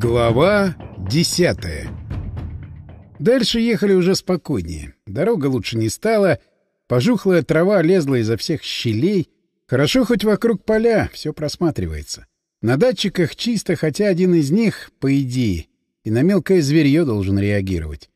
Глава десятая Дальше ехали уже спокойнее. Дорога лучше не стала. Пожухлая трава лезла изо всех щелей. Хорошо хоть вокруг поля, все просматривается. На датчиках чисто, хотя один из них, по идее, и на мелкое зверье должен реагировать.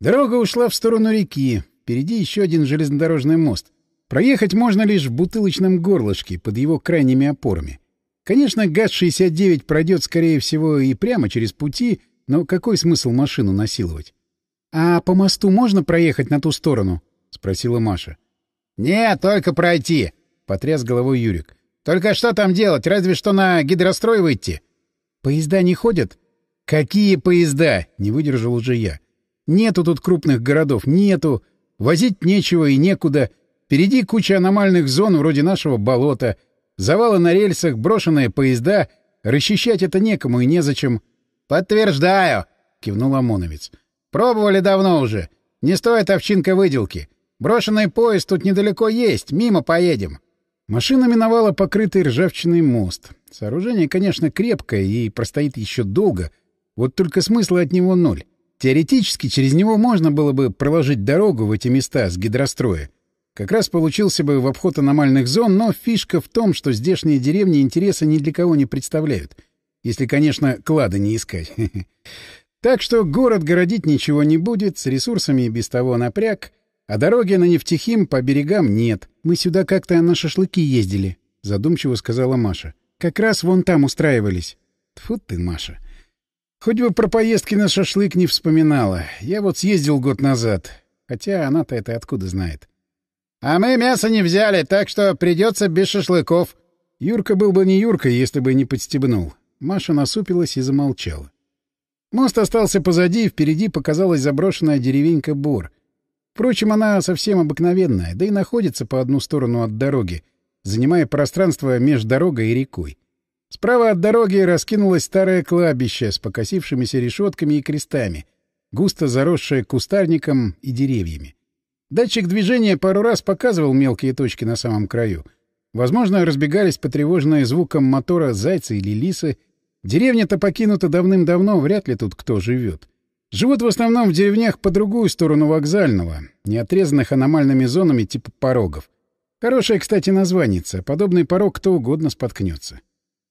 Дорога ушла в сторону реки. Впереди еще один железнодорожный мост. Проехать можно лишь в бутылочном горлышке под его крайними опорами. Конечно, ГАЗ-69 пройдет, скорее всего, и прямо через пути, но какой смысл машину насиловать? — А по мосту можно проехать на ту сторону? — спросила Маша. — Нет, только пройти, — потряс головой Юрик. — Только что там делать? Разве что на гидрострой выйти. — Поезда не ходят? — Какие поезда? — не выдержал уже я. — Нету тут крупных городов, нету. Возить нечего и некуда. Впереди куча аномальных зон вроде нашего болота — Завалы на рельсах, брошенные поезда. Расчищать это некому и незачем. — Подтверждаю, — кивнул ОМОНовец. — Пробовали давно уже. Не стоит овчинка выделки. Брошенный поезд тут недалеко есть, мимо поедем. Машина миновала покрытый ржавчиной мост. Сооружение, конечно, крепкое и простоит еще долго. Вот только смысла от него ноль. Теоретически через него можно было бы проложить дорогу в эти места с гидростроя. Как раз получился бы в обход аномальных зон, но фишка в том, что здешние деревни интереса ни для кого не представляют. Если, конечно, клада не искать. Так что город городить ничего не будет, с ресурсами и без того напряг, а дороги на Нефтехим по берегам нет. Мы сюда как-то на шашлыки ездили, — задумчиво сказала Маша. Как раз вон там устраивались. Тьфу ты, Маша. Хоть бы про поездки на шашлык не вспоминала. Я вот съездил год назад. Хотя она-то это откуда знает. А мы мясо не взяли, так что придется без шашлыков. Юрка был бы не Юрка, если бы не подстебнул. Маша насупилась и замолчала. Мост остался позади, впереди показалась заброшенная деревенька Бор. Впрочем, она совсем обыкновенная, да и находится по одну сторону от дороги, занимая пространство между дорогой и рекой. Справа от дороги раскинулось старое кладбище с покосившимися решетками и крестами, густо заросшее кустарником и деревьями. Датчик движения пару раз показывал мелкие точки на самом краю. Возможно, разбегались потревоженные звуком мотора зайцы или лисы. Деревня-то покинута давным-давно, вряд ли тут кто живет. Живут в основном в деревнях по другую сторону вокзального, не отрезанных аномальными зонами типа порогов. Хорошее, кстати, названица. Подобный порог кто угодно споткнется.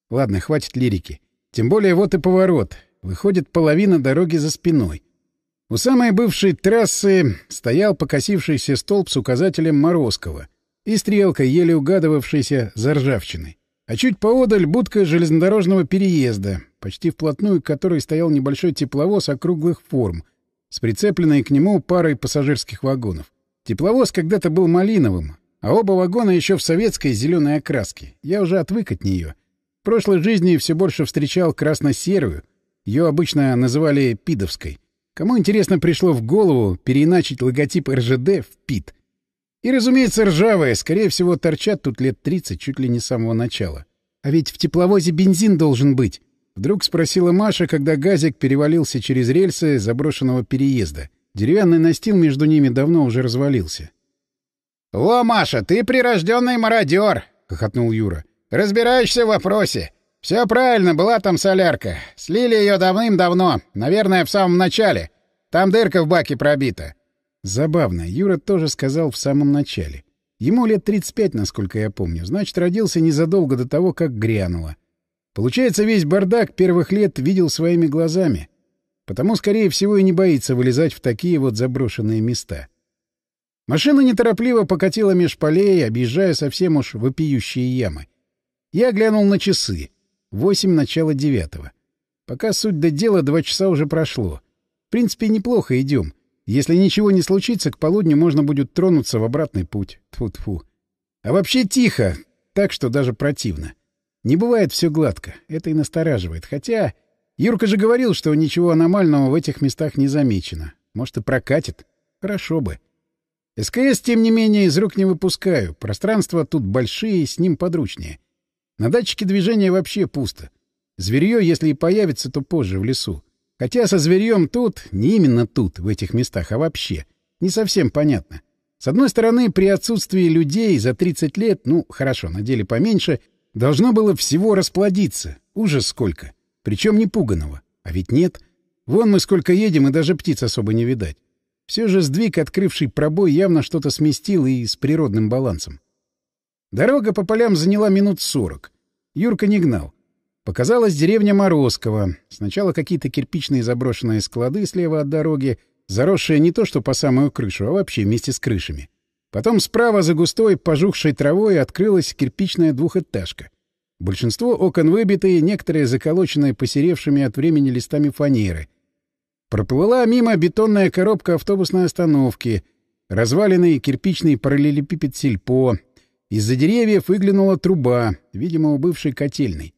Ладно, хватит лирики. Тем более вот и поворот. Выходит половина дороги за спиной. У самой бывшей трассы стоял покосившийся столб с указателем Морозкова и стрелкой, еле угадывавшейся за ржавчиной. А чуть поодаль будка железнодорожного переезда, почти вплотную к которой стоял небольшой тепловоз округлых форм, с прицепленной к нему парой пассажирских вагонов. Тепловоз когда-то был малиновым, а оба вагона еще в советской зеленой окраске. Я уже отвык от нее. В прошлой жизни все больше встречал красно-серую. Ее обычно называли пидовской — Кому, интересно, пришло в голову переиначить логотип РЖД в ПИТ? И, разумеется, ржавые, скорее всего, торчат тут лет 30, чуть ли не с самого начала. А ведь в тепловозе бензин должен быть. Вдруг спросила Маша, когда газик перевалился через рельсы заброшенного переезда. Деревянный настил между ними давно уже развалился. — О, Маша, ты прирожденный мародер! — хохотнул Юра. — Разбираешься в вопросе. «Все правильно, была там солярка. Слили ее давным-давно, наверное, в самом начале. Там дырка в баке пробита». Забавно, Юра тоже сказал в самом начале. Ему лет 35, насколько я помню. Значит, родился незадолго до того, как грянуло. Получается, весь бардак первых лет видел своими глазами. Потому, скорее всего, и не боится вылезать в такие вот заброшенные места. Машина неторопливо покатила меж полей, объезжая совсем уж вопиющие ямы. Я глянул на часы. Восемь начала девятого. Пока суть до дела, два часа уже прошло. В принципе, неплохо идем. Если ничего не случится, к полудню можно будет тронуться в обратный путь. Тфу-тфу. А вообще тихо, так что даже противно. Не бывает все гладко. Это и настораживает. Хотя Юрка же говорил, что ничего аномального в этих местах не замечено. Может, и прокатит. Хорошо бы. СКС, тем не менее, из рук не выпускаю. Пространства тут большие, с ним подручнее. На датчике движения вообще пусто. Зверье, если и появится, то позже, в лесу. Хотя со зверьем тут, не именно тут, в этих местах, а вообще, не совсем понятно. С одной стороны, при отсутствии людей за 30 лет, ну, хорошо, на деле поменьше, должно было всего расплодиться. Ужас сколько. Причем не пуганого, А ведь нет. Вон мы сколько едем, и даже птиц особо не видать. Все же сдвиг, открывший пробой, явно что-то сместил и с природным балансом. Дорога по полям заняла минут сорок. Юрка не гнал. Показалась деревня Морозкова. Сначала какие-то кирпичные заброшенные склады слева от дороги, заросшие не то что по самую крышу, а вообще вместе с крышами. Потом справа за густой пожухшей травой открылась кирпичная двухэтажка. Большинство окон выбитые, некоторые заколоченные посеревшими от времени листами фанеры. Проплыла мимо бетонная коробка автобусной остановки, разваленный кирпичный параллелепипед сельпо. Из-за деревьев выглянула труба, видимо, у бывшей котельной.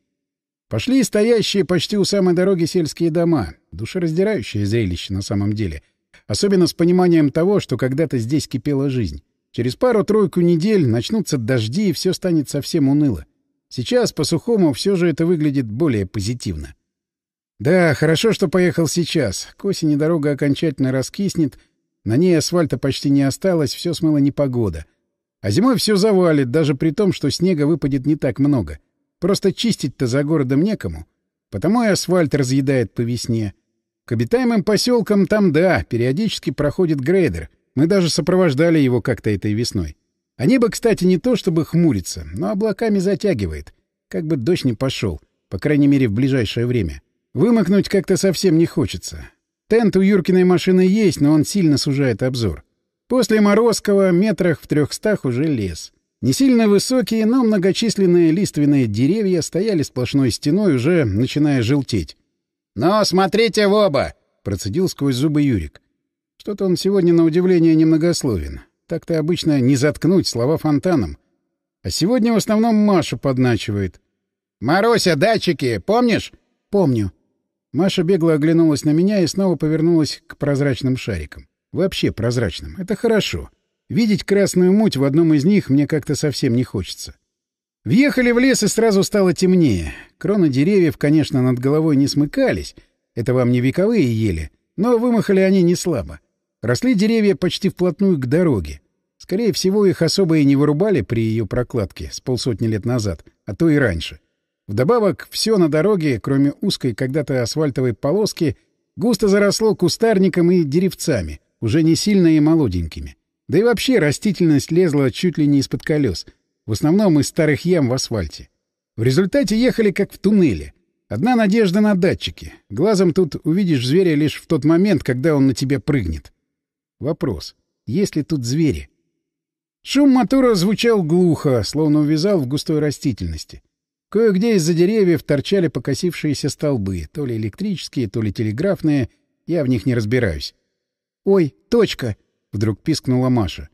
Пошли стоящие почти у самой дороги сельские дома. Душераздирающее зрелище на самом деле. Особенно с пониманием того, что когда-то здесь кипела жизнь. Через пару-тройку недель начнутся дожди, и все станет совсем уныло. Сейчас по-сухому все же это выглядит более позитивно. Да, хорошо, что поехал сейчас. К осени дорога окончательно раскиснет, на ней асфальта почти не осталось, все смыло непогода. А зимой все завалит, даже при том, что снега выпадет не так много — Просто чистить-то за городом некому. Потому и асфальт разъедает по весне. К обитаемым поселкам там, да, периодически проходит грейдер. Мы даже сопровождали его как-то этой весной. А небо, кстати, не то чтобы хмурится, но облаками затягивает. Как бы дождь не пошел, по крайней мере, в ближайшее время. Вымокнуть как-то совсем не хочется. Тент у Юркиной машины есть, но он сильно сужает обзор. После Морозкова метрах в трехстах уже лес. Не сильно высокие, но многочисленные лиственные деревья стояли сплошной стеной, уже начиная желтеть. «Но смотрите в оба!» — процедил сквозь зубы Юрик. Что-то он сегодня, на удивление, немногословен. Так-то обычно не заткнуть слова фонтаном. А сегодня в основном Машу подначивает. «Маруся, датчики, помнишь?» «Помню». Маша бегло оглянулась на меня и снова повернулась к прозрачным шарикам. Вообще прозрачным. Это хорошо. Видеть красную муть в одном из них мне как-то совсем не хочется. Въехали в лес, и сразу стало темнее. Кроны деревьев, конечно, над головой не смыкались. Это вам не вековые ели, но вымахали они не слабо. Росли деревья почти вплотную к дороге. Скорее всего, их особо и не вырубали при ее прокладке с полсотни лет назад, а то и раньше. Вдобавок, все на дороге, кроме узкой когда-то асфальтовой полоски, густо заросло кустарником и деревцами, уже не сильно и молоденькими. Да и вообще растительность лезла чуть ли не из-под колес, в основном из старых ям в асфальте. В результате ехали как в туннеле. Одна надежда на датчики. Глазом тут увидишь зверя лишь в тот момент, когда он на тебя прыгнет. Вопрос. Есть ли тут звери? Шум мотора звучал глухо, словно увязал в густой растительности. Кое-где из-за деревьев торчали покосившиеся столбы, то ли электрические, то ли телеграфные, я в них не разбираюсь. «Ой, точка!» — вдруг пискнула Маша.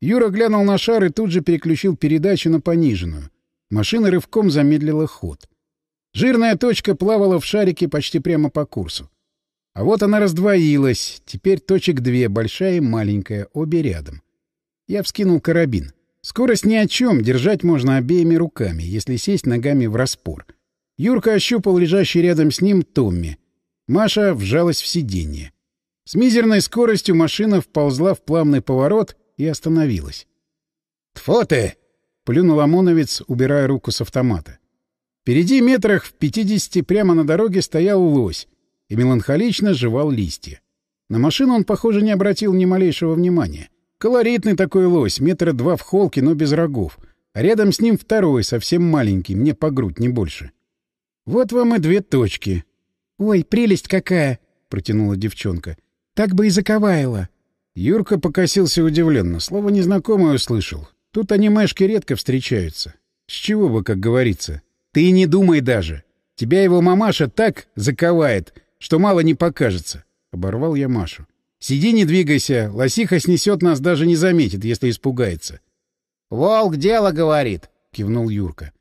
Юра глянул на шар и тут же переключил передачу на пониженную. Машина рывком замедлила ход. Жирная точка плавала в шарике почти прямо по курсу. А вот она раздвоилась. Теперь точек две, большая и маленькая, обе рядом. Я вскинул карабин. Скорость ни о чем, держать можно обеими руками, если сесть ногами в распор. Юрка ощупал лежащий рядом с ним Томми. Маша вжалась в сиденье. С мизерной скоростью машина вползла в плавный поворот и остановилась. «Тьфу ты!» — плюнул ОМОНовец, убирая руку с автомата. Впереди метрах в пятидесяти прямо на дороге стоял лось и меланхолично жевал листья. На машину он, похоже, не обратил ни малейшего внимания. Колоритный такой лось, метра два в холке, но без рогов. А рядом с ним второй, совсем маленький, мне по грудь, не больше. Вот вам и две точки. — Ой, прелесть какая! — протянула девчонка. Так бы и заковаила. Юрка покосился удивленно. Слово незнакомое услышал. Тут анимешки редко встречаются. С чего бы, как говорится. Ты не думай даже. Тебя его мамаша так заковает, что мало не покажется. Оборвал я Машу. Сиди, не двигайся. Лосиха снесет нас, даже не заметит, если испугается. «Волк дело говорит», — кивнул Юрка.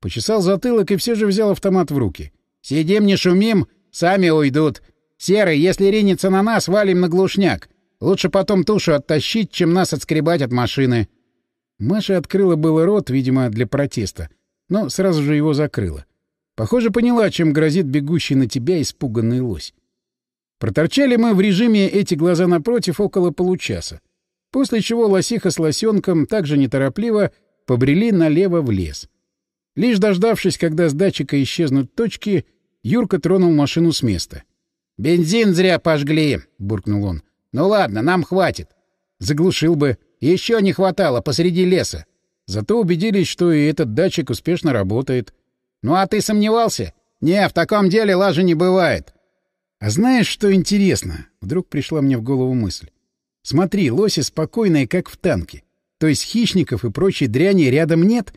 Почесал затылок и все же взял автомат в руки. «Сидим, не шумим, сами уйдут. «Серый, если ринется на нас, валим на глушняк. Лучше потом тушу оттащить, чем нас отскребать от машины». Маша открыла было рот, видимо, для протеста, но сразу же его закрыла. Похоже, поняла, чем грозит бегущий на тебя испуганный лось. Проторчали мы в режиме эти глаза напротив около получаса, после чего лосиха с лосенком также неторопливо побрели налево в лес. Лишь дождавшись, когда с датчика исчезнут точки, Юрка тронул машину с места — «Бензин зря пожгли», — буркнул он. «Ну ладно, нам хватит». Заглушил бы. Еще не хватало посреди леса. Зато убедились, что и этот датчик успешно работает. «Ну а ты сомневался?» «Не, в таком деле лажи не бывает». «А знаешь, что интересно?» Вдруг пришла мне в голову мысль. «Смотри, лоси спокойные, как в танке. То есть хищников и прочей дряни рядом нет?»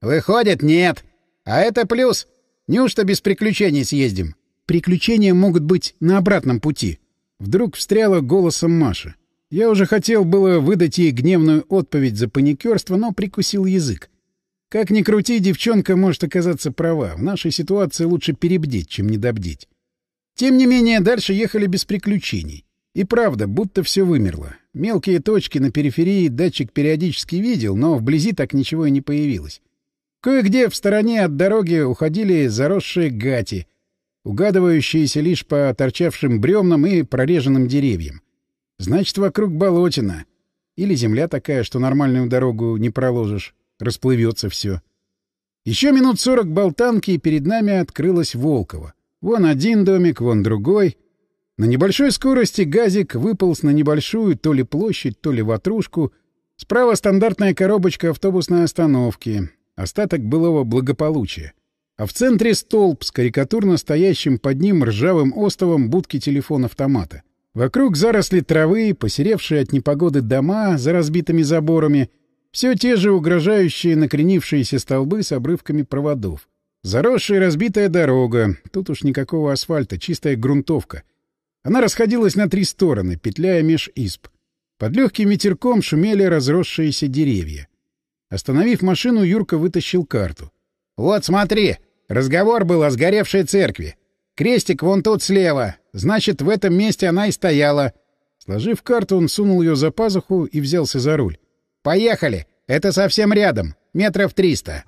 «Выходит, нет. А это плюс. Неужто без приключений съездим?» «Приключения могут быть на обратном пути». Вдруг встряла голосом Маша. Я уже хотел было выдать ей гневную отповедь за паникерство, но прикусил язык. Как ни крути, девчонка может оказаться права. В нашей ситуации лучше перебдеть, чем недобдеть. Тем не менее, дальше ехали без приключений. И правда, будто все вымерло. Мелкие точки на периферии датчик периодически видел, но вблизи так ничего и не появилось. Кое-где в стороне от дороги уходили заросшие гати, угадывающиеся лишь по торчавшим бревнам и прореженным деревьям. Значит, вокруг болотина. Или земля такая, что нормальную дорогу не проложишь. Расплывется все. Еще минут сорок болтанки, и перед нами открылась Волкова. Вон один домик, вон другой. На небольшой скорости газик выполз на небольшую то ли площадь, то ли ватрушку. Справа стандартная коробочка автобусной остановки. Остаток былого благополучия. А в центре столб с карикатурно стоящим под ним ржавым остовом будки телефон-автомата. Вокруг заросли травы, посеревшие от непогоды дома за разбитыми заборами, все те же угрожающие накренившиеся столбы с обрывками проводов. Заросшая разбитая дорога, тут уж никакого асфальта, чистая грунтовка. Она расходилась на три стороны, петляя меж исп. Под легким ветерком шумели разросшиеся деревья. Остановив машину, Юрка вытащил карту. — Вот смотри, разговор был о сгоревшей церкви. Крестик вон тут слева. Значит, в этом месте она и стояла. Сложив карту, он сунул ее за пазуху и взялся за руль. «Поехали! Это совсем рядом. Метров триста».